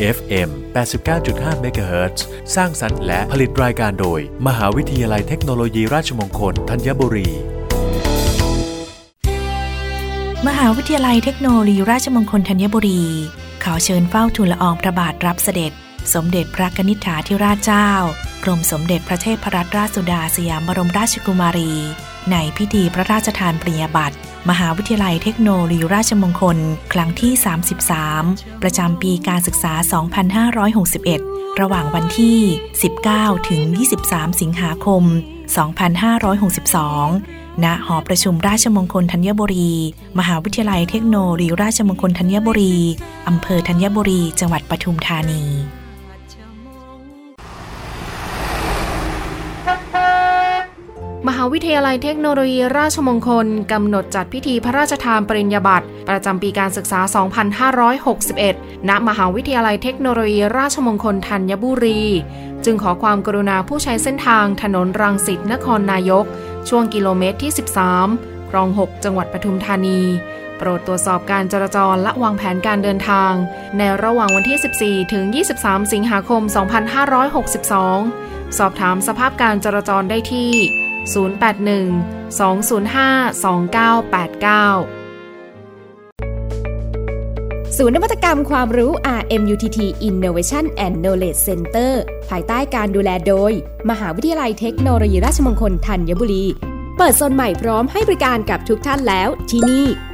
FM 89.5 MHz สร้างสรรค์และผลิตรายการโดย มหาวิทยาลัยเทคโนโลยีราชมงคลธัญบุรี มหาวิทยาลัยเทคโนโลยีราชมงคลธัญบุรี ขอเชิญเฝ้าทูลละอองพระบาทรับเสด็จ สมเด็จพระนิษฐาธิราชเจ้า กรมสมเด็จพระเทพรัตนราชสุดาสยามบรมราชกุมารี ในพิธีพระราชทานปริญญาบัตรมหาวิทยาลัยเทคโนโลยีราชมงคล ครั้งที่ 33 ประจำปีการศึกษา 2561 ระหว่างวันที่ 19 ถึง 23 สิงหาคม 2562 ณ หอประชุมราชมงคลธัญบุรี มหาวิทยาลัยเทคโนโลยีราชมงคลธัญบุรี อำเภอธัญบุรี จังหวัดปทุมธานี มหาวิทยาลัยเทคโนโลยีราชมงคล กำหนดจัดพิธีพระราชทานปริญญาบัตรประจำปีการศึกษา 2561 ณ มหาวิทยาลัยเทคโนโลยีราชมงคลธัญบุรี จึงขอความกรุณาผู้ใช้เส้นทางถนนรังสิตนครนายก ช่วงกิโลเมตรที่ 13 คลอง 6 จังหวัดปทุมธานี โปรดตรวจสอบการจราจรและวางแผนการเดินทาง ในระหว่างวันที่ 14 ถึง 23 สิงหาคม 2562 สอบถามสภาพการจราจรได้ที่ 081-205-2989 ศูนย์นวัตกรรมความรู้ RMUTT Innovation and Knowledge Center ภายใต้การดูแลโดย มหาวิทยาลัยเทคโนโลยีราชมงคลธัญบุรี เปิดโซนใหม่พร้อมให้บริการกับทุกท่านแล้วที่นี่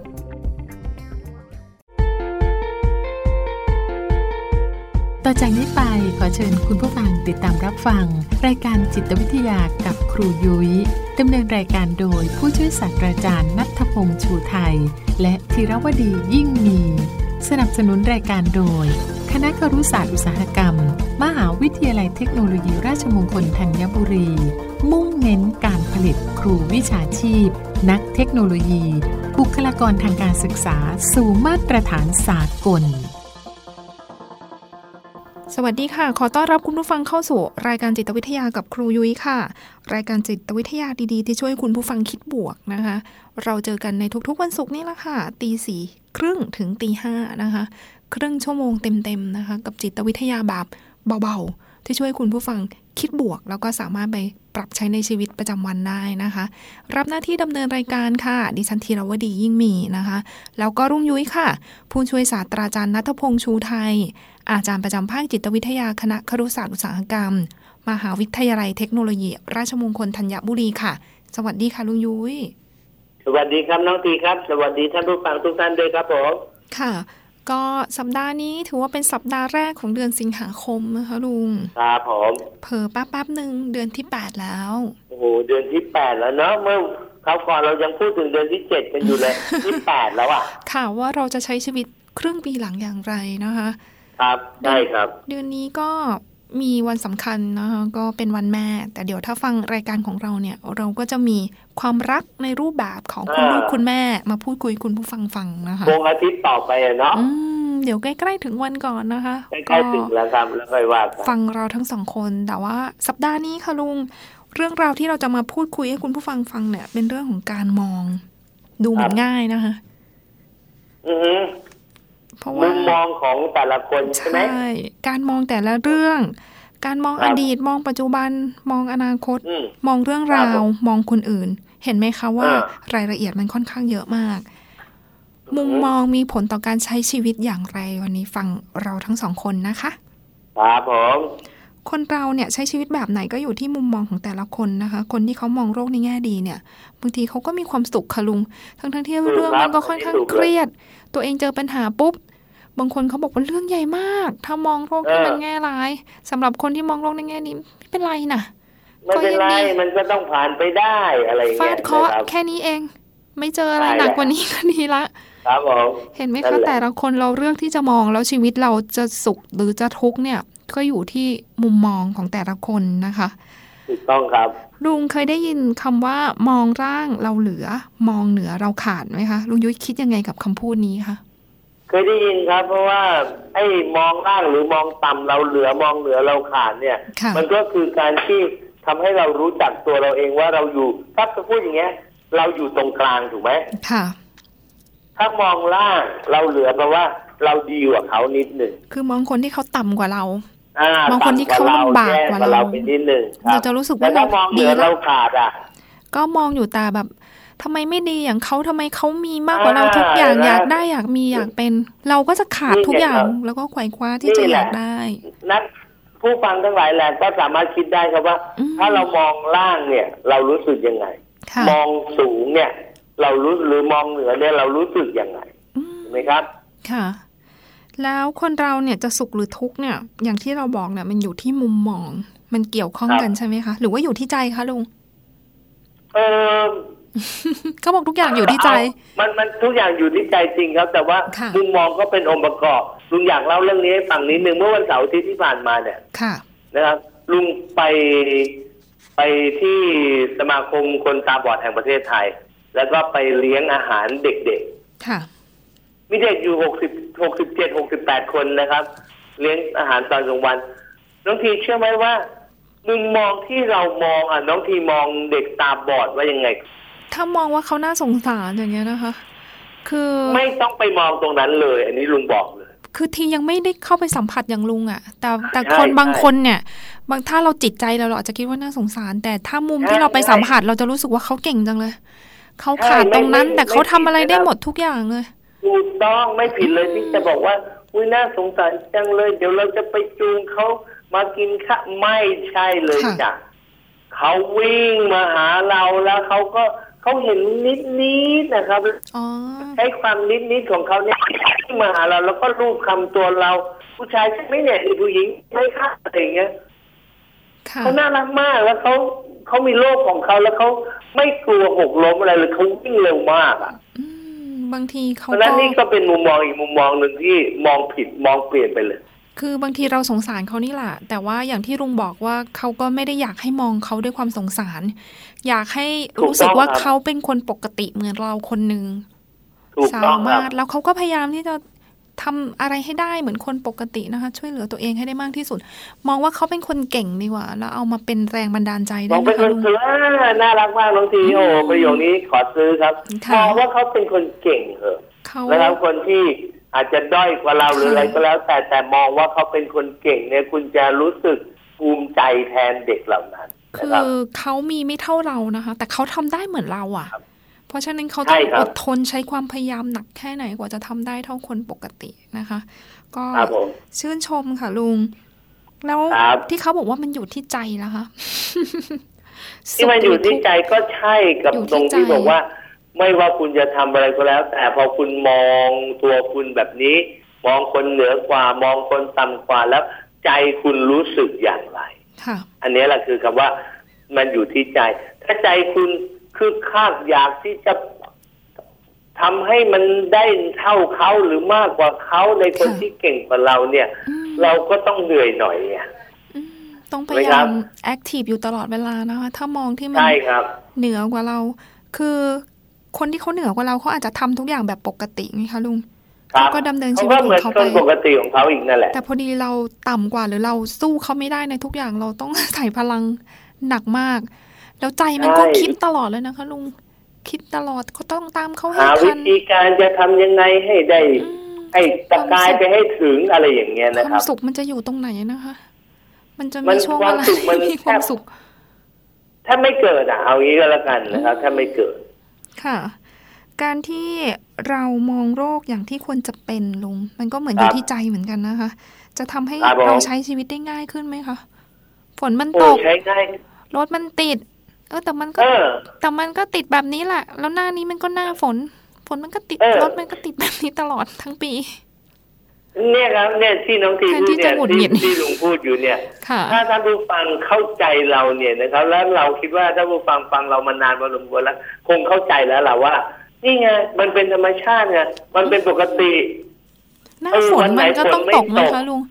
1933 ต่อจากนี้ไปขอเชิญคุณผู้ฟังติดตามรับฟัง รายการจิตวิทยากับครูยุย้ยดำเนินรายการโดยผู้ช่วยศาสตราจารย์นัทพงษ์ชูไทย และธีรวดียิ่งมี สนับสนุนรายการโดย คณะครุศาสตร์อุตสาหกรรม มหาวิทยาลัยเทคโนโลยีราชมงคลธัญบุรี มุ่งเน้นการผลิตครูวิชาชีพ นักเทคโนโลยี บุคลากรทางการศึกษาสู่มาตรฐานสากล วัสดีค่ะ ขอต้อนรับคุณผู้ฟังเข้าสู่รายการจิตวิทยากับครูยุ้ยค่ะ รายการจิตวิทยาดีๆ ที่ช่วยคุณผู้ฟังคิดบวกนะคะ เราเจอกันในทุกๆวันศุกร์นี่แหละค่ะ ตีสี่ครึ่งถึงตีห้านะคะ ครึ่งชั่วโมงเต็มๆนะคะ กับจิตวิทยาแบบเบาๆ ที่ช่วยคุณผู้ฟังคิดบวก แล้วก็สามารถไปปรับใช้ในชีวิตประจำวันได้นะคะ รับหน้าที่ดำเนินรายการค่ะ ดิฉันธีรวดียิ่งมีนะคะ แล้วก็รุ่งยุ้ยค่ะ ผู้ช่วยศาสตราจารย์นัทพงษ์ชูไทย อาจารย์ประจำภาคจิตวิทยาคณะครุศาสตร์อุตสาหกรรม มหาวิทยาลัยเทคโนโลยี ราชมงคลธัญบุรีค่ะ สวัสดีค่ะลุงยุ้ยสวัสดีครับน้องตีครับ สวัสดีท่านผู้ฟังทุกท่านด้วยครับผมค่ะ ก็สัปดาห์นี้ถือว่าเป็นสัปดาห์แรกของเดือนสิงหาคมนะคะลุงครับผมเผลอแป๊บๆหนึ่งเดือนที่แปดแล้ว โอ้โหเดือนที่แปดแล้วเนาะเมื่อคราวก่อนเรายังพูดถึงเดือนที่เจ็ดกันอยู่เลยที่แปดแล้วอะค่ะว่าเราจะใช้ชีวิตครึ่งปีหลังอย่างไรนะคะ ครับใช่ครับ เดือนนี้ก็ มีวันสำคัญนะคะก็เป็นวันแม่ แต่เดี๋ยวถ้าฟังรายการของเราเนี่ย เราก็จะมีความรักในรูปแบบของคุณลูกคุณแม่ มาพูดคุยคุณผู้ฟังฟังนะคะวงอาทิตย์ต่อไปอะเนาะอืมเดี๋ยวใกล้ๆถึงวันก่อนนะคะใกล้ๆถึงแล้วครับแล้วค่อยว่ากันฟังเราทั้งสองคนแต่ว่าสัปดาห์นี้ค่ะลุง เรื่องราวที่เราจะมาพูดคุยให้คุณผู้ฟังฟังเนี่ย เป็นเรื่องของการมอง ดูเหมือนง่ายนะคะ อือฮึ เพราะมุว่ามมองของแต่ละคนใช่ไหมใช่การมองแต่ละเรื่อง การมองครัอบดีตมองปัจจุบันมองอนาคตอืมมองเรื่องครัราบวผมมองคนอื่น เห็นไหมคะว่าอ่รายละเอียดมันค่อนข้างเยอะมากอือฮึมุมมองมีผลต่อการใช้ชีวิตอย่างไรวันนี้ฟังเราทั้งสองคนนะคะครับผมคนเราเนี่ยใช้ชีวิตแบบไหนก็อยู่ที่มุมมองของแต่ละคนนะคะ คนที่เขามองโรคในแง่ดีเนี่ยบางทีเขาก็มีความสุขค่ะลุง ทั้งทั้งๆที่เรื่องมันก็ค่อนข้างเครียด ตัวเองเจอปัญหาปุ๊บ บางคนเขาบอกว่าเรื่องใหญ่มาก ถ้ามองโรคที่มันแง่ร้ายสำหรับคนที่มองโรคในแง่ดีไม่เป็นไรนะไม่เป็นไรก็ยังดีมันก็ต้องผ่านไปได้อะไรอย่างฟาเงี้ยดเคราะห์นะครับแค่นี้เอง ไม่เจออะไรใช่หนักแล้วกว่านี้ก็ดีละครับผมเห็นไหมนั่คะนแหละแต่ละคนเราเลือกที่จะมองแล้วชีวิตเราจะสุขหรือจะทุกข์เนี่ย ก็อยู่ที่มุมมองของแต่ละคนนะคะถูกต้องครับ ลุงเคยได้ยินคำว่ามองร่างเราเหลือ มองเหนือเราขาดไหมคะลุงยุ้ยคิดยังไงกับคำพูดนี้คะ เคยได้ยินครับ เพราะว่าไอ้มองล่างหรือมองต่ำเราเหลือมองเหนือเราขาดเนี่ยค่ะมันก็คือการที่ทำให้เรารู้จักตัวเราเองว่าเราอยู่ถ้าจะพูดอย่างเงี้ย เราอยู่ตรงกลางถูกไหมค่ะ ถ้ามองล่างเราเหลือแปลว่า เราดีกว่าเขานิดหนึ่งคือมองคนที่เขาต่ำกว่าเราอ่าบางคนที่เขาลำบากกว่าเราแย่ไปนิดหนึ่งคบเราจะรู้สึกว่าแต่ถ้ามองเหนือเราดีแล้วเราขาดอะ ก็มองอยู่แต่แบบ ทำไมไม่ดีอย่างเขาทำไมเขามีมากกว่าเราอ่าทุกอย่างนะอยากได้อยากมีอยากเป็น เราก็จะขาดนี่ไงทุกอย่างครับแล้วก็ไขว่คว้าที่จะนี่อแหละยากได้นักผู้ฟังทั้งหลายแหละก็สามารถคิดได้ครับว่าอืมถ้าเรามองล่างเนี่ย เรารู้สึกยังไงค่ะมองสูงเนี่ย เรารู้หรือมองเหนือเนี่ยเรารู้สึกยังไงอืมเห็นไหมครับ ค่ะ แล้วคนเราเนี่ยจะสุขหรือทุกข์เนี่ย อย่างที่เราบอกเนี่ยมันอยู่ที่มุมมอง มันเกี่ยวข้องครับกันใช่ไหมคะ หรือว่าอยู่ที่ใจคะลุงเออ เขาบอกทุกอย่างอยู่ที่ใจเอามันมันทุกอย่างอยู่ที่ใจจริงครับ แต่ว่าค่ะมุมมองก็เป็นองค์ประกอบ ลุงอยากเล่าเรื่องนี้ให้ฟังนิดนึงเมื่อวันเสาร์อาทิตย์ที่ผ่านมาเนี่ยค่ะนะครับ ลุงไปไปที่สมาคมคนตาบอดแห่งประเทศไทย แล้วก็ไปเลี้ยงอาหารเด็กค่ะๆมีเด็กอยู่หกสิบหกสิบเจ็ดหกสิบแปดคนนะครับ เลี้ยงอาหารตอนกลางวัน น้องทีเชื่อไหมว่ามุมมองที่เรามองอะน้องทีมองเด็กตาบอดว่ายังไง ถ้ามองว่าเขาน่าสงสารอย่างเงี้ยนะคะ คือไม่ต้องไปมองตรงนั้นเลย อันนี้ลุงบอกเลย คือทียังไม่ได้เข้าไปสัมผัสอย่างลุงอะ่ะ แต่แต่ใช่คนใช่บางคนเนี่ย บางถ้าเราจิตใจเราเราอาจจะคิดว่าน่าสงสาร แต่ถ้ามุมใช่ที่เราไปใช่สัมผัสเราจะรู้สึกว่าเขาเก่งจังเลยเขาใช่ขาดตรงนั้นไม่ไม่แต่เขาทำอะไรไม่ผิดได้นะครับหมดทุกอย่างเลยถูกต้องไม่ผิดเลยที่จะบอกว่าอุ้ยน่าสงสารจังเลย เดี๋ยวเราจะไปจูงเขามากินข้าวไม่ใช่เลยค่ะจ้ะเขาวิ่งมาหาเราแล้วเขาก็ เขาเห็นนิดนิดๆนะครับอ๋อใช้ความนิดนิดๆของเขาเนี่ยวิ่งมาหาเรา แล้วก็รูปคำตัวเรา ผู้ชายใช่ไหมเนี่ยหรือผู้หญิงไม่ค่ะอะไรอย่างเงี้ยค่ะเขาน่ารักมากแล้วเขาเขามีโลกของเขาแล้วเขาไม่กลัวหกล้มอะไรเลยเขาวิ่งเร็วมากอะอืมบางทีเพเขาราะฉะนั้ก็นนี่ก็เป็นมุมมองอีกมุมมองหนึ่งที่มองผิดมองเปลี่ยนไปเลย คือบางทีเราสงสารเขานี่แหละแต่ว่าอย่างที่ลุงบอกว่าเขาก็ไม่ได้อยากให้มองเขาด้วยความสงสาร อยากให้รู้สึกว่าถูกต้องครับเขาเป็นคนปกติเหมือนเราคนหนึ่งถูกสาต้องคมารัรบถแล้วเขาก็พยายามที่จะทำอะไรให้ได้เหมือนคนปกตินะคะ ช่วยเหลือตัวเองให้ได้มากที่สุด มองว่าเขาเป็นคนเก่งดีกว่า แล้วเอามาเป็นแรงบันดาลใจมได้องไหมเป็นคคะนลุงสวยน่ารักมากน้องทีโอ้ประโยคนี้ขอซื้อครับค่ะมองว่าเขาเป็นคนเก่งเหอะเขานะครับคนที่ อาจจะด้อยกว่าเราหรืออะไรก็แล้ว แต่แต่มองว่าเขาเป็นคนเก่งเนี่ยคุณจะรู้สึกภูมิใจแทนเด็กเหล่านั้นนะคืครัอบเขามีไม่เท่าเรานะคะ แต่เขาทำได้เหมือนเราอะครับเพราะฉะนั้นเขาใช่ต้องครัอบดทนใช้ความพยายามหนักแค่ไหนกว่าจะทำได้เท่าคนปกตินะคะ ก็ครับผมชื่นชมค่ะลุง แล้วครับที่เขาบอกว่ามันอยู่ที่ใจแล้วคะที่มันอยู่ที่ใจก็ใช่กับอยู่ที่ตรงที่ใจบอกว่า ไม่ว่าคุณจะทำอะไรก็แล้ว แต่พอคุณมองตัวคุณแบบนี้ มองคนเหนือกว่ามองคนต่ำกว่าแล้ว ใจคุณรู้สึกอย่างไรค่ะอันนี้แหละคือคำว่ามันอยู่ที่ใจ ถ้าใจคุณคือคาดอยากที่จะทำให้มันได้เท่าเขาหรือมากกว่าเขาในคนค่ะที่เก่งกว่าเราเนี่ยอืมเราก็ต้องเหนื่อยหน่อยเนี่ยอืมต้องพยายาม active อยู่ตลอดเวลานะคะ ถ้ามองที่มันใช่ครับเหนือกว่าเรา คือ คนที่เขาเหนือกว่าเราเขาอาจจะทำทุกอย่างแบบปกติไงคะลุงครับเขาก็ดำเนินชีเขาไป เขาก็เหอมือนคนปกติของเขาอีกนั่นแหละ แต่พอดีเราต่ำกว่าหรือเราสู้เขาไม่ได้ในทุกอย่างเราต้องใส่พลังหนักมาก แล้วใจมันก็ใช่คิดตลอดเลยนะคะลุงคิดตลอดก็ต้องตามเขาให้หาวิทันธีการจะทำยังไงให้ได้อืมให้ตะกายไปให้ถึงอะไรอย่างเงี้ยคนะครัวาบมสุขมันจะอยู่ตรงไหนนะคะ มันจะมัมีนช่วงควาเวมลาสุขมันมีความแทบสุข ถ้าไม่เกิดอะเอางี้ก็แล้วกันนะครับ ถ้าไม่เกิด ค่ะ การที่เรามองโรคอย่างที่ควรจะเป็นลุง มันก็เหมือนอครัยู่บที่ใจเหมือนกันนะคะ จะทำให้ครับผมเราใช้ชีวิตได้ง่ายขึ้นไหมคะฝนมันโอ้ตกใช้ง่ายรถมันติด เออแต่มันก็เออแต่มันก็ติดแบบนี้แหละแล้วหน้านี้มันก็หน้าฝน ฝนมันก็ติดเออรถมันก็ติดแบบนี้ตลอดทั้งปี เนี่ยครับเนี่ยที่น้องทีแทนพูที่ดเนี่จะยหงุดหที่งิดที่ลุงพูดอยู่เนี่ยค่ะถ้าท่านผู้ฟังเข้าใจเราเนี่ยนะครับ แล้วเราคิดว่าท่านผู้ฟังฟังเรามานานพอสมควรแล้ว คงเข้าใจแล้วล่ะว่า นี่ไงมันเป็นธรรมชาติไงมันเป็นปกติหน้าเออฝวันนไหนมันก็ต้องฝนไม่ตกไหมตกคะลุง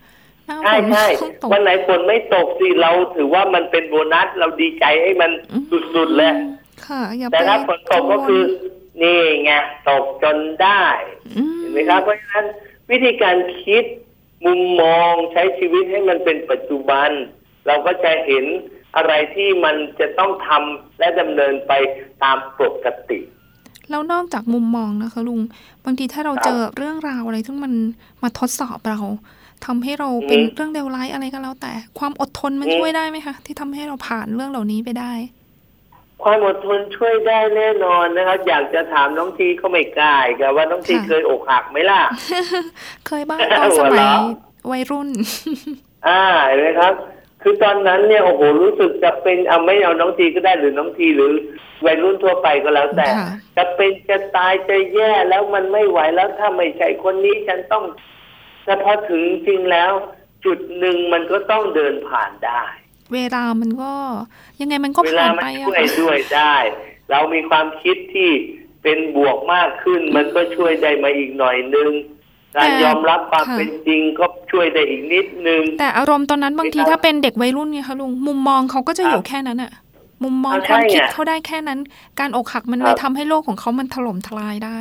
หน้าฝใช่นใช่ต้องตกวันไหนฝนไม่ตกสิเราถือว่ามันเป็นโบนัสเราดีใจให้มันสุดๆเลยค่ะอย่าแต่ไปถ้าฝนตกก็คือ นี่ไงตกจนได้มเห็นไหมครับเพราะฉะนั้น วิธีการคิดมุมมองใช้ชีวิตให้มันเป็นปัจจุบัน เราก็จะเห็นอะไรที่มันจะต้องทำและดำเนินไปตามปกติ แล้วนอกจากมุมมองนะคะลุง บางทีถ้าเราครับเจอเรื่องราวอะไรที่มันมาทดสอบเราทำให้เราเป็นอืมเรื่องเลวร้ายอะไรก็แล้วแต่ ความอดทนมันอืมช่วยได้ไหมคะที่ทำให้เราผ่านเรื่องเหล่านี้ไปได้ ความอดทนช่วยได้แน่นอนนะครับ อยากจะถามน้องทีก็ไม่กล้าอีกับว่าน้องทีค่ะเคยอกหักไหมล่ะ เคยบ้างตอนสหัวมัยเราะวัยรุ่น อ่าเห็นไหมครับ คือตอนนั้นเนี่ยโอ้โหรู้สึกจะเป็นเอาไม่เอาน้องทีก็ได้หรือน้องทีหรือวัยรุ่นทั่วไปก็แล้วแต่ค่ะจะเป็นจะตายจะแย่แล้วมันไม่ไหวแล้วถ้าไม่ใช่คนนี้ฉันต้องแต่พอถึงจริงแล้ว จุดหนึ่งมันก็ต้องเดินผ่านได้ เวลามันก็ ยังไงมันก็เวผ่าลานมัไปนอะช่วยค่ะด้วยได้ เรามีความคิดที่เป็นบวกมากขึ้น มันก็ช่วยได้มาอีกหน่อยนึงการยอมรับความเป็นจริงก็ช่วยได้อีกนิดนึง แต่อารมณ์ตอนนั้นบางทีครับถ้าเป็นเด็กวัยรุ่นไงคะลุงมุมมองเขาก็จะครับอยู่แค่นั้นอะมุมมองอ่าความใช่คิดไงเขาได้แค่นั้น การอกหักมันคเลรัยบทำให้โลกของเขามันถล่มทลายได้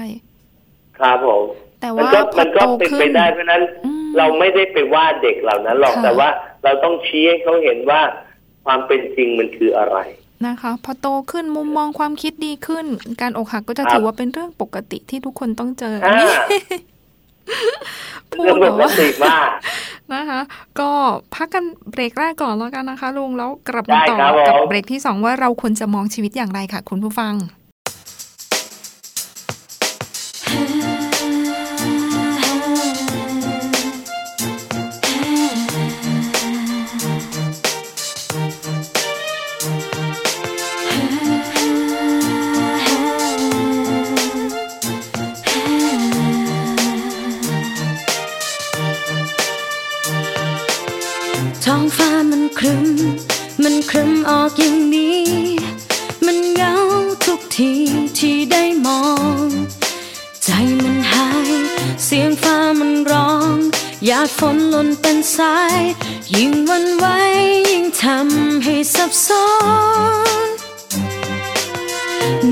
ครับผม แต่มันว่าก็พอมันก็โตเป็นขึ้ไปนได้เพราะฉะนั้นอืมเราไม่ได้ไปว่าเด็กเหล่านั้นหรอกค่ะแต่ว่าเราต้องชี้ให้เขาเห็นว่าความเป็นจริงมันคืออะไรนะคะพอโตขึ้นมุมมองความคิดดีขึ้น การอกหักก็จะครับถือว่าเป็นเรื่องปกติที่ทุกคนต้องเจออ่าอันนี้พูดเรื่องแบปบกว่าติมากนะคะ ก็พักกันเบรกแรกก่อนแล้วกันนะคะลุงแล้วกลับมาได้ต่อครับกับผมเบรกที่สองว่าเราควรจะมองชีวิตอย่างไรค่ะ คุณผู้ฟัง ครึมมันครึมออกอย่างนี้ มันเหงาทุกทีที่ได้มอง ใจมันหาย เสียงฟ้ามันร้องหยาดฝนหล่นเป็นสาย ยิ่งวันไหวยิ่งทำให้สับสน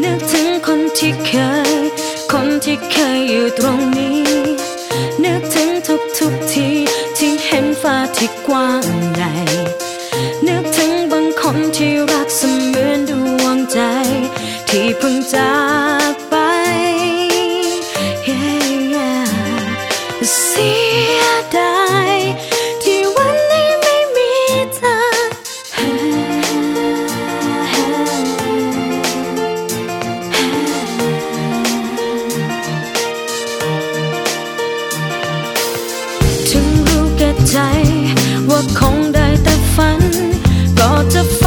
นึกถึงคนที่เคย คนที่เคยอยู่ตรงนี้ นึกถึงทุกทุกทีที่เห็นฟ้าที่กว้าง จากไป Yeah, yeah. เสียดายที่วันนี้ไม่มีเธอ ถึงรู้แก่ใจว่าคงได้แต่ฝันก็จะฝัน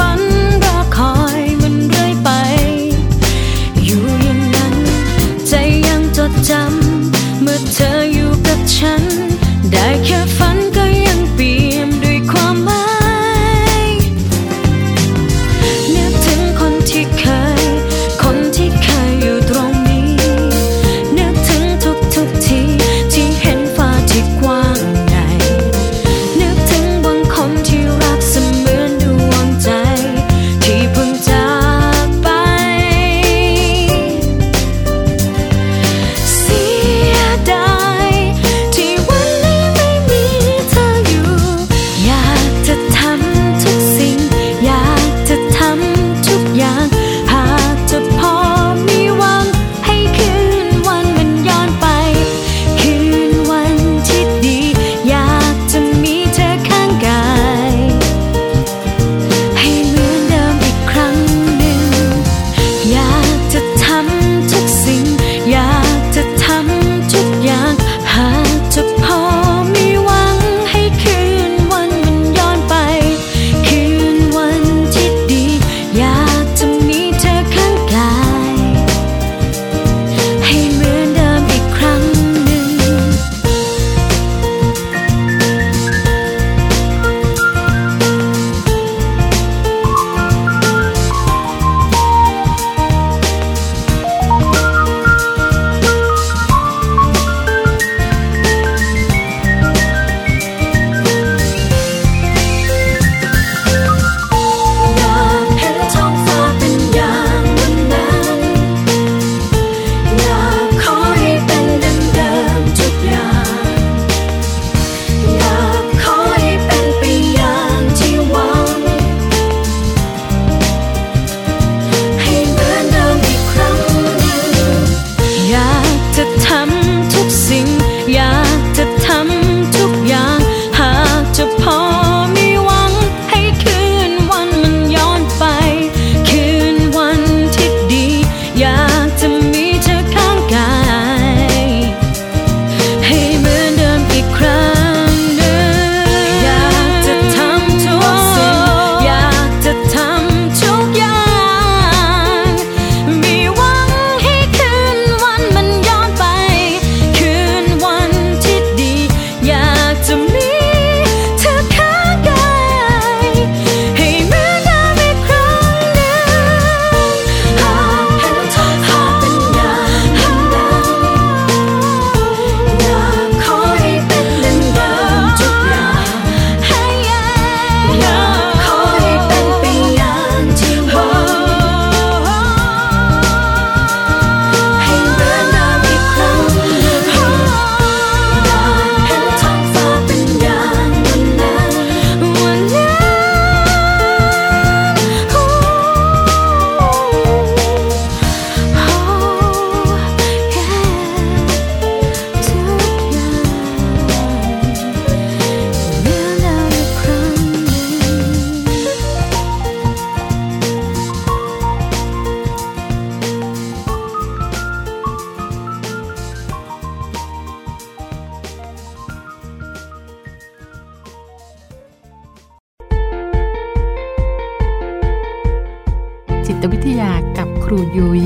จิตวิทยากับครูยุย้ย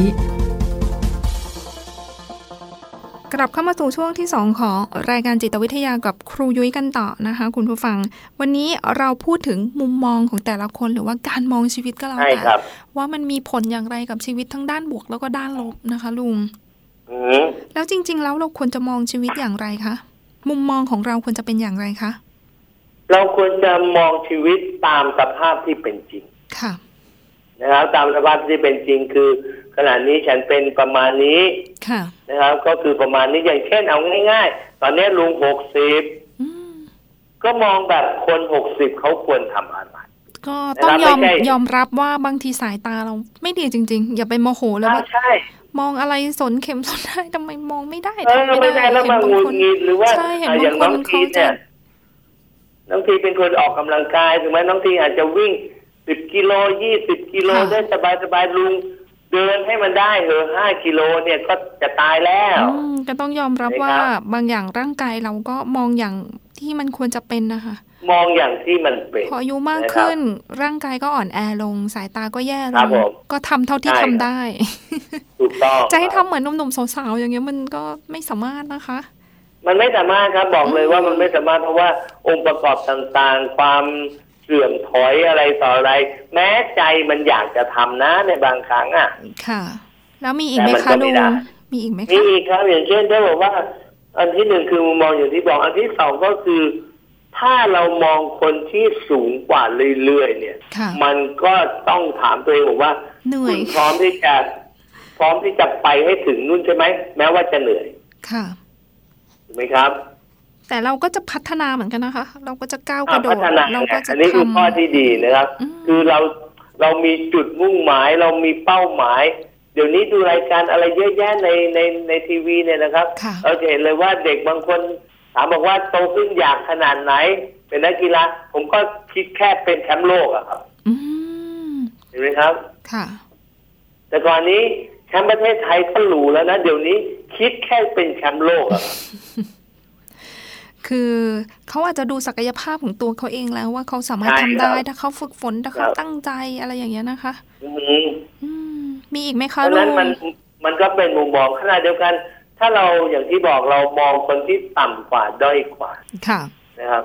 กลับเข้ามาสู่ช่วงที่ 2 ของรายการจิตวิทยากับครูยุ้ยกันต่อนะคะ คุณผู้ฟัง วันนี้เราพูดถึงมุมมองของแต่ละคนหรือว่าการมองชีวิตก็แล้วใช่แต่ครับว่ามันมีผลอย่างไรกับชีวิตทั้งด้านบวกแล้วก็ด้านลบนะคะ ลุงอืมแล้วจริง ๆ แล้วเราควรจะมองชีวิตอย่างไรคะมุมมองของเราควรจะเป็นอย่างไรคะเราควรจะมองชีวิตตามสภาพที่เป็นจริง ค่ะ นะครับ ตามสภาพที่เป็นจริงคือ ขณะนี้ฉันเป็นประมาณนี้ค่ะนะครับ ก็คือประมาณนี้อย่างเช่นเอาง่ายๆ ตอนนี้ลุงหกสิบอืมก็มองแบบคนหกสิบเขาควรทำอะไรก็ต้องยอมไม่ใช่ยอมรับว่าบางทีสายตาเราไม่ดีจริง ๆ อย่าไปโมโหแล้วว่าใช่มองอะไรสนเข็มสนได้ทำไมมองไม่ได้เออทำไม่ได้แล้วมาหงุดหงิดหรือว่าใช่เห็นอะอย่างบาน้งองคนทีเขาจะเนี่ยน้องทีเป็นคนออกกำลังกายถูกไหมน้องทีอาจจะวิ่ง สิบกิโลยี่สิบกิโลได้สบายสบายๆลุงเดินให้มันได้เหอะห้ากิโลเนี่ยก็จะตายแล้ว อืมก็ต้องยอมรับใช่ครับว่าบางอย่างร่างกายเราก็มองอย่างที่มันควรจะเป็นนะคะ มองอย่างที่มันเป็น พออายุมากนะครับขึ้น ร่างกายก็อ่อนแอลง สายตาก็แย่ลครับง ผมก็ทำเท่าที่ใช่ ทำครับได้ ถูกต้องจะให้ทำเหมือนหนุ่มๆสาวๆอย่างเงี้ยมันก็ไม่สามารถนะคะ มันไม่สามารถครับบอกเลยว่ามันไม่สามารถเพราะว่าองค์ประกอบต่างๆ ความ เสื่อมถอยอะไรต่ออะไร แม้ใจมันอยากจะทำนะในบางครั้งอะ ค่ะ แล้วมีอีกไหมแต่มันคะก็ไม่ลุงได้มีอีกไหมมีคะอีกครับอย่างเช่นถ้าบอกว่า อันที่หนึ่งคือมุมมองอย่างที่บอก อันที่สองก็คือ ถ้าเรามองคนที่สูงกว่าเรื่อยๆเนี่ยค่ะมันก็ต้องถามตัวเองบอกว่าเหนื่อยคุณพร้อมที่จะพร้อมที่จะไปให้ถึงนู่นใช่ไหมแม้ว่าจะเหนื่อย ค่ะถูกไหมครับ แต่เราก็จะพัฒนาเหมือนกันนะคะ เราก็จะก้าวกอะระโดพัดฒนาเราไงก็จะอันนี้คือทำข้อที่ดีนะครับอืมคือเราเรามีจุดมุ่งหมาย เรามีเป้าหมาย เดี๋ยวนี้ดูรายการอะไรเยอะแยะในในในทีวีเนี่ยนะครับค่ะเราจะเห็นเลยว่าเด็กบางคนถามบอกว่าโตขึ้นอยากขนาดไหน เป็นนักกีฬาผมก็คิดแค่เป็นแชมป์โลกอะครับอืมเห็นไหมครับ ค่ะ แต่ก่อนนี้แชมป์ประเทศไทยก็หรูแล้วนะเดี๋ยวนี้คิดแค่เป็นแชมป์โลกอะครับ คือเขาอาจจะดูศักยภาพของตัวเขาเองแล้วว่าเขาสามารถใช่ทำได้ครับถ้าเขาฝึกฝนถ้าคเขารับตั้งใจอะไรอย่างเงี้ยนะคะอืมอืมมีอีกไหมเพคะราะฉะลุนั้นงมันมันก็เป็นมุมมองขณะเดียวกัน ถ้าเราอย่างที่บอกเรามองคนที่ต่ำกว่าด้อยกว่าค่ะนะครับ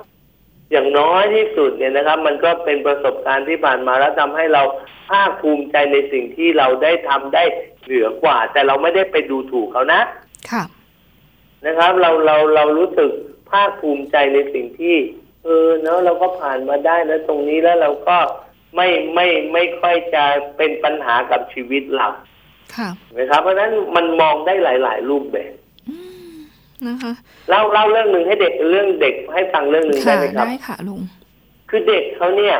อย่างน้อยที่สุดเนี่ยนะครับ มันก็เป็นประสบการณ์ที่ผ่านมาแล้วทำให้เราภาคภูมิใจในสิ่งที่เราได้ทำได้เหนือกว่า แต่เราไม่ได้ไปดูถูกเขานะค่ะนะครับ เราเราเรารู้สึก ภาคภูมิใจในสิ่งที่ เออเนาะเราก็ผ่านมาได้แล้วตรงนี้แล้วเราก็ไม่ไม่ไม่ค่อยจะเป็นปัญหากับชีวิตเราค่ะนะครับ เพราะฉะนั้นมันมองได้หลาย ๆ รูปแบบนะคะเล่าเล่าเรื่องหนึ่งให้เด็กเรื่องเด็กให้ฟังเรื่องหนึ่งได้ค่ะไหมครับได้ค่ะลุงคือเด็กเขาเนี่ย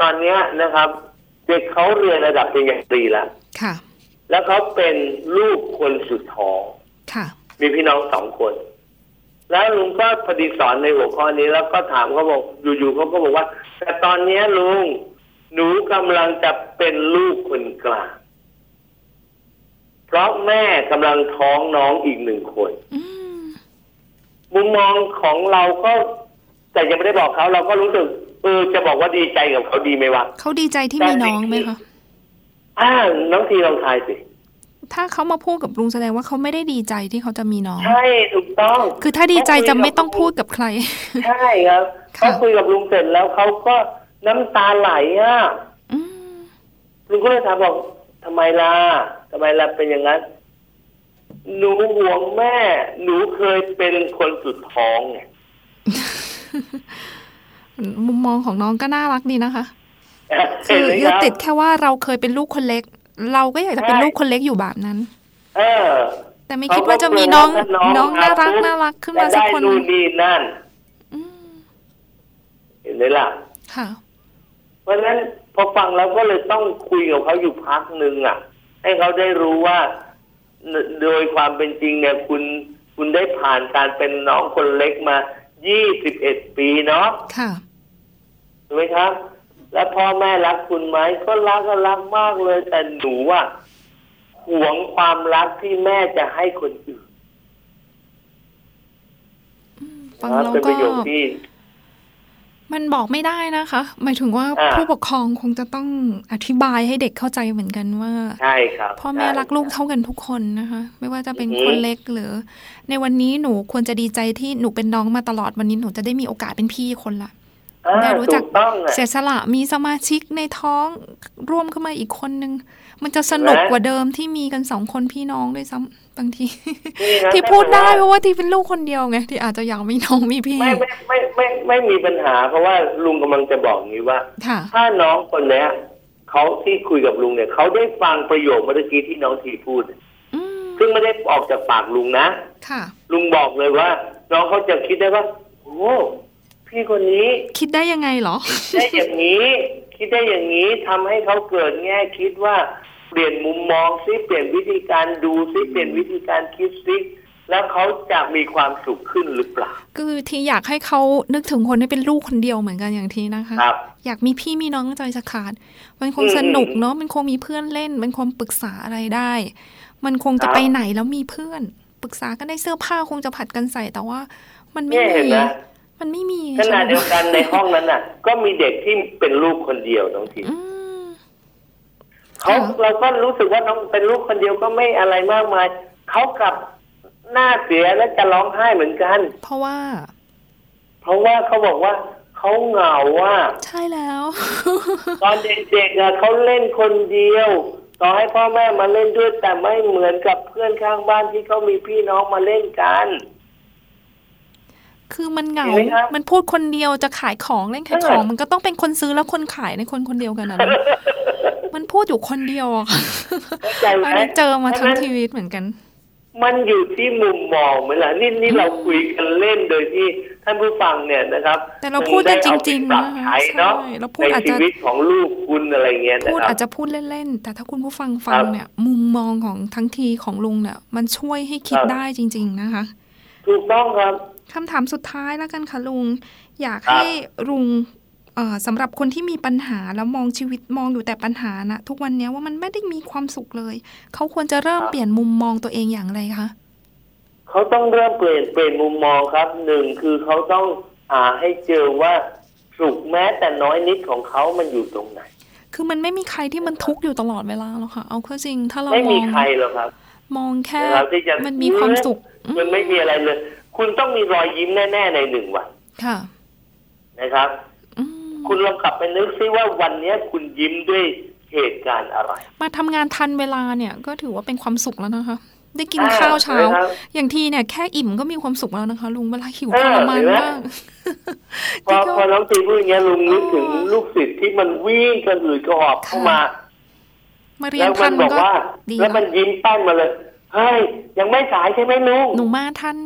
ตอนเนี้ยนะครับ เด็กเขาเรียนระดับปริญญาตรีแล้วค่ะ แล้วเขาเป็นลูกคนสุดท้องค่ะ มีพี่น้องสองคน แล้วลุงก็พอดีสอนในหัวข้อนี้แล้วก็ถามเขาบอกอยู่ๆเขาก็บอกว่า แต่ตอนเนี้ยลุงหนูกำลังจะเป็นลูกคนกลางเพราะแม่กำลังท้องน้องอีกหนึ่งคนอืมมุมมองของเราก็ แต่ยังไม่ได้บอกเขาเราก็รู้สึกเออจะบอกว่าดีใจกับเขาดีไหมวะเขาดีใจที่มีน้องไหมคะอ่าน้องทีลองทายสิ ถ้าเขามาพูดกับลุงแสดงว่าเขาไม่ได้ดีใจที่เขาจะมีน้อง ใช่ถูกต้อง คือถ้าดีใจจะไม่ต้องพูดกับใคร ใช่ครับค่ะเขาคุยกับลุงเสร็จแล้วเขาก็น้ำตาไหลอะอืมลุงก็เลยถามบอกทำไมล่ะทำไมล่ะเป็นอย่างนั้น หนูห่วงแม่ หนูเคยเป็นคนสุดท้องไงมุมมองของน้องก็น่ารักดีนะคะเห็คืนอไหมยึคดรับติดแค่ว่าเราเคยเป็นลูกคนเล็ก เราก็อยากจะเป็นใช่ลูกคนเล็กอยู่แบบนั้น เออ แต่ไม่คิดว่าจะมีน้อง น้องน่ารักน่ารักขึ้นมาจะสักได้คนนู่นนี่นั่นอืมเห็นไหมล่ะค่ะเพราะฉะนั้นพอฟังแล้วก็เลยต้องคุยกับเขาอยู่พักหนึ่งอะ ให้เขาได้รู้ว่า โดโดยความเป็นจริงเนี่ยคุณคุณได้ผ่านการเป็นน้องคนเล็กมา 21 ปีเนาะ ค่ะ ถูกไหมครับ แล้วพ่อแม่รักคุณไหมก็รักก็รักมากเลย แต่หนูอะหวงความรักที่แม่จะให้คนอื่นฟังนะแล้วเป็นปก็ระโยคที่มันบอกไม่ได้นะคะ หมายถึงว่าอ่าผู้ปกครองคงจะต้องอธิบายให้เด็กเข้าใจเหมือนกันว่าใช่ครับพ่อแม่ใช่รักลูกเท่ากันทุกคนนะคะ ไม่ว่าจะเป็นอือฮึคนเล็กหรือ ในวันนี้หนูควรจะดีใจที่หนูเป็นน้องมาตลอดวันนี้หนูจะได้มีโอกาสเป็นพี่คนละอ่า ได้รู้จักถูกต้องอะเสียสละมีสมาชิกในท้องร่วมเข้ามาอีกคนนึง มันจะสนุกและกว่าเดิมที่มีกันสองคนพี่น้องด้วยซ้ำบางทีนี่นะที่พูดได้แต่เพว่าราะว่าที่เป็นลูกคนเดียวไงที่อาจจะอยากมีน้องมีพี่ ไม่ไม่ไม่ไม่ไม่ไม่มีปัญหา เพราะว่าลุงกำลังจะบอกอย่างนี้ว่าค่ะถ้าน้องคนเนี้ยเขาที่คุยกับลุงเนี่ยเขาได้ฟังประโยคเมื่อกี้ที่น้องทีพูดอืมซึ่งไม่ได้ออกจากปากลุงนะค่ะ ลุงบอกเลยว่า น้องเขาจะคิดได้ว่าโอ้ พี่คนนี้คิดได้ยังไงเหรอ ได้อย่างนี้ คิดได้อย่างนี้ทำให้เขาเกิดแง่คิดว่าเปลี่ยนมุมมองซิเปลี่ยนวิธีการดูซิเปลี่ยนวิธีการคิดซิแล้วเขาจะมีความสุขขึ้นหรือเปล่า คือทีอยากให้เขานึกถึงคนที่เป็นลูกคนเดียวเหมือนกันอย่างทีนะคะครับอยากมีพี่มีน้องใจจะขาด มันคงอืมสนุกเนาะมันคงมีเพื่อนเล่น มันคงปรึกษาอะไรได้ มันคงจะครับไปไหนแล้วมีเพื่อน ปรึกษากันได้เสื้อผ้าคงจะผัดกันใส่แต่ว่า มันไม่เนี่ยเห็มีนไห มมันไม่มีขณะใช่ไหมเดียวกันในห้องนั้นน่ะ ก็มีเด็กที่เป็นลูกคนเดียวน้องทีอืมเขาค่ะเราก็รู้สึกว่าน้องเป็นลูกคนเดียวก็ไม่อะไรมากมายเขากลับหน้าเสียและจะร้องไห้เหมือนกัน เพราะว่า เพราะว่าเขาบอกว่าเขาเหงาว่า ใช่แล้ว ตอนเด็กๆอะเขาเล่นคนเดียวต่อให้พ่อแม่มาเล่นด้วยแต่ไม่เหมือนกับเพื่อนข้างบ้านที่เขามีพี่น้องมาเล่นกัน คือมันเหงาเห็นไหมครับมันพูดคนเดียวจะขายของเล่นขายของ มันก็ต้องเป็นคนซื้อแล้วคนขายในคนคนเดียวกันนะมันพูดอยู่คนเดียวอะค่ะเข้าใจไหมอันนี้เจอมาทั้งเพราะฉะนั้นชีวิตเหมือนกัน มันอยู่ที่มุมมองไหมล่ะนี่นี่เราคุยกันเล่นโดยที่ท่านผู้ฟังเนี่ยนะครับ แต่เราพูดกันจริงๆได้เอาไปปรับนะคะใช้เนาะใช่เราพูดในอาจจะชีวิตของลูกคุณอะไรเงี้ยนะพูดครัอาบจจะพูดเล่นๆแต่ถ้าคุณผู้ฟังฟัคงรับเนี่ย มุมมองของทั้งทีของลุงเนี่ยมันช่วยให้คิดครับได้จริง ๆนะคะ ถูกต้องครับ คำถามสุดท้ายแล้วกันค่ะลุง อยากครับให้ลุงเอ่อสำหรับคนที่มีปัญหาแล้วมองชีวิตมองอยู่แต่ปัญหานะทุกวันเนี้ยว่ามันไม่ได้มีความสุขเลย เขาควรจะเริ่มเปลี่ยนมุมมองตัวเองอย่างไรคะเขาต้องเริ่มเปลี่ยนเปลี่ยนมุมมองครับหนึ่งคือเขาต้องหาให้เจอว่าสุขแม้แต่น้อยนิดของเขามันอยู่ตรงไหน คือมันไม่มีใครที่มันทุกข์อยู่ตลอดเวลาหรอกค่ะ เอาเข้าจริงถ้าเราไม่มมีองใครหรอกครับ มองแค่นะครับที่จะมันมีความสุขอืมันไม่มีอะไรเลย คุณต้องมีรอยยิ้มแน่ ๆ ในหนึ่งวันค่ะนะครับอืมคุณลองกลับไปนึกซิว่าวันเนี้ยคุณยิ้มด้วยเหตุการณ์อะไร มาทำงานทันเวลาเนี่ยก็ถือว่าเป็นความสุขแล้วนะคะ ได้กินอ่าข้าวเช้านะครับอย่างทีเนี่ยแค่อิ่มก็มีความสุขแล้วนะคะ ลุงเวลาหิวเอทอรมานเห็นไหมมากพอพอน้องตีพูดอย่างเงี้ยลุงนึกถึงอ๋อลูกศิษย์ที่มันวิ่งกระหืดกระหอบเข้ามา มาเรียแล้นวทัมันนบอกก็ว่าดีแล้วมันนะยิ้มแป้นมาเลย เฮ้ยยังไม่สายใช่ไหมลุงหนูมาทัน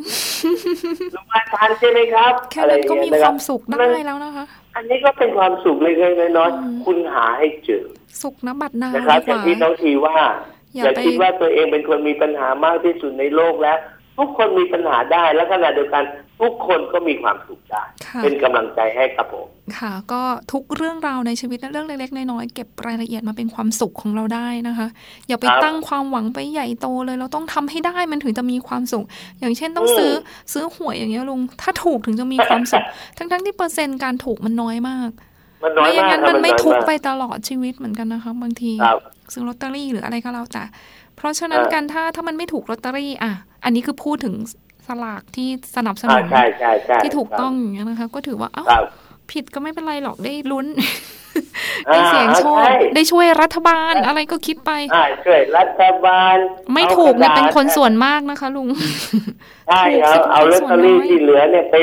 ลุงมาทานใช่ไหมครับแค่นั้นก็มีอะไรอย่งคเงี้ยนะวารับมสุขได้มันแล้วนะคะ อันนี้ก็เป็นความสุขเล็กๆน้อยอืมๆคุณหาให้เจอ สุขนะบัดนาวนะครับดีอกย่างว่าที่น้องทีว่า อย่าอย่าไปคิดว่าตัวเองเป็นคนมีปัญหามากที่สุดในโลกแล้ว ทุกคนมีปัญหาได้และขณะเดียวกัน ทุกคนก็มีความสุขได้ค่ะเป็นกำลังใจให้ครับผม ค่ะ ก็ทุกเรื่องราวในชีวิตและเรื่องเล็กๆน้อยๆเก็บรายละเอียดมาเป็นความสุขของเราได้นะคะ อย่าไปครับตั้งความหวังไปใหญ่โตเลย เราต้องทำให้ได้มันถึงจะมีความสุข อย่างเช่นต้องอืมซื้อซื้อหวยอย่างเงี้ยลุง ถ้าถูกถึงจะมีความสุข ทั้งๆที่เปอร์เซ็นต์การถูกมันน้อยมากมันน้อยไม่อย่างมากนั้นครับมันไม่อยทุกข์ากไปตลอดชีวิตเหมือนกันนะคะบางทีครับซื้อลอตเตอรี่หรืออะไรก็แล้วแต่เพราะฉะนั้นเออการถ้าถ้ามันไม่ถูกลอตเตอรี่อะ อันนี้คือพูดถึง สลากที่สนับสอ่านุนใช่ใช่ใช่ที่ถูกต้องอย่างเงี้ยนะคะ ก็ถือว่าเอ้าครับผิดก็ไม่เป็นไรหรอกได้ลุ้นอ่าได้เสียงโชคใช่ได้ช่วยรัฐบาลอะไรก็คิดไปอ่าช่วยรัฐบาล ไม่อาถูกเนี่ยระดาษเป็นคนส่วนมากนะคะ ลุงใช่ครับถูกสิเอาลอตเตอรี่ส่วนน้อยที่เหลือเนี่ยไป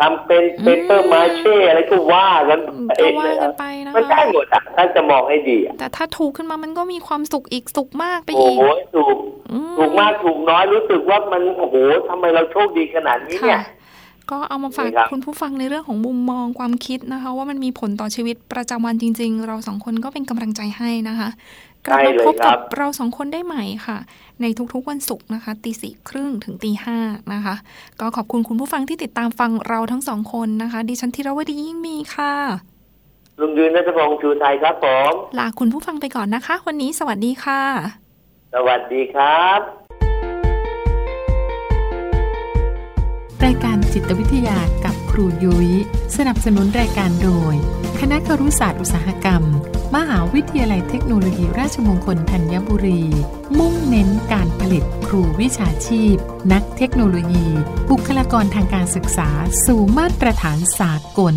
ทำเป็นอืมเปเปอร์มาเช่อะไรก็ว่ากันไปก็ว่าเลยกันไปนะมันได้คะหมดอะถ้าจะมองให้ดีอะแต่ถ้าถูกขึ้นมามันก็มีความสุขอีกสุขมากไปโอ้อีกโหถูกอืมถูกมากถูกน้อยรู้สึกว่ามันโอ้โหทำไมเราโชคดีขนาดนี้เนี่ยค่ะก็เอามาฝากนี่ครับคุณผู้ฟังในเรื่องของมุมมองความคิดนะคะ ว่ามันมีผลต่อชีวิตประจำวันจริง ๆ เราสองคนก็เป็นกำลังใจให้นะคะกลับใช่มาเลยพบครักับบเราสองคนได้ใหม่ค่ะ ในทุกๆวันศุกร์นะคะตีสี่ครึ่งถึงตีห้านะคะ ก็ขอบคุณคุณผู้ฟังที่ติดตามฟังเราทั้งสองคนนะคะ ดิฉันธีรวดียิ่งมีค่ะ ลุงยืนนัทพงษ์ชูไทยครับผมลาคุณผู้ฟังไปก่อนนะคะ วันนี้สวัสดีค่ะ สวัสดีครับรายการจิตวิทยากับครูยุย้ยสนับสนุนรายการโดย คณะครุศาสตร์อุตสาหกรรม มหาวิทยาลัยเทคโนโลยีราชมงคลธัญบุรี มุ่งเน้นการผลิตครูวิชาชีพ นักเทคโนโลยี บุคลากรทางการศึกษา สู่มาตรฐานสากล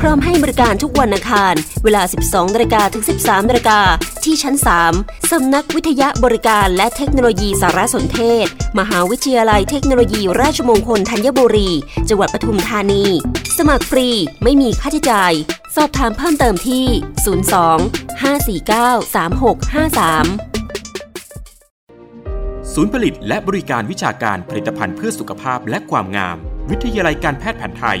พร้อมให้บริการทุกวันอังคาร เวลา 12นาฬิกาถึง 13นาฬิกาที่ชั้น 3 สำนักวิทยาบริการและเทคโนโลยีสารสนเทศ มหาวิทยาลัยเทคโนโลยีราชมงคลธัญบุรี จังหวัดปทุมธานี สมัครฟรีไม่มีค่าใช้จ่าย สอบถามเพิ่มเติมที่ 02 549 3653ศูนย์ผลิตและบริการวิชาการผลิตภัณฑ์เพื่อสุขภาพและความงาม วิทยาลัยการแพทย์แผนไทย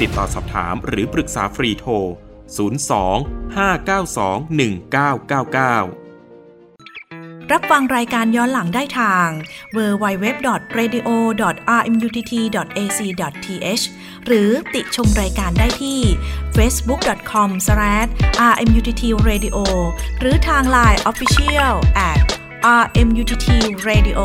ติดต่อสอบถามหรือปรึกษาฟรีโทร 02 592 1999รับฟังรายการย้อนหลังได้ทาง www.radio.rmutt.ac.th หรือติชมรายการได้ที่ facebook.com/rmuttradio หรือทาง Line Official at rmuttradio